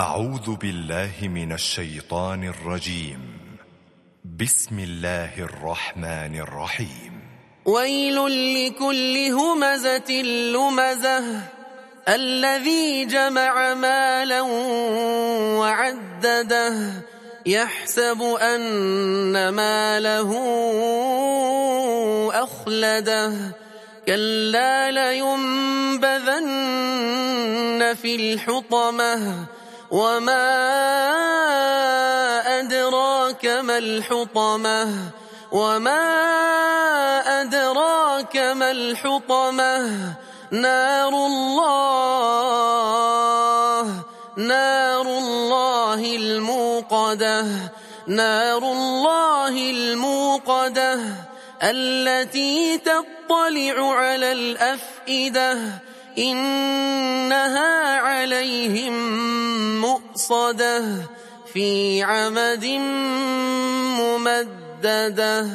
أعوذ بالله من الشيطان الرجيم. بسم الله الرحمن الرحيم. ويل لكل همزة لمزة الذي جمع مالا وعدده يحسب أن ماله أخلده. كلا لينبذن في الحطمة وما أدراك ما الحطمة وما أدراك ما الحطمة نار الله نار الله الموقدة نار الله الموقدة التي تطلع على الأفئدة إنها عليهم مؤصده في عمد ممدده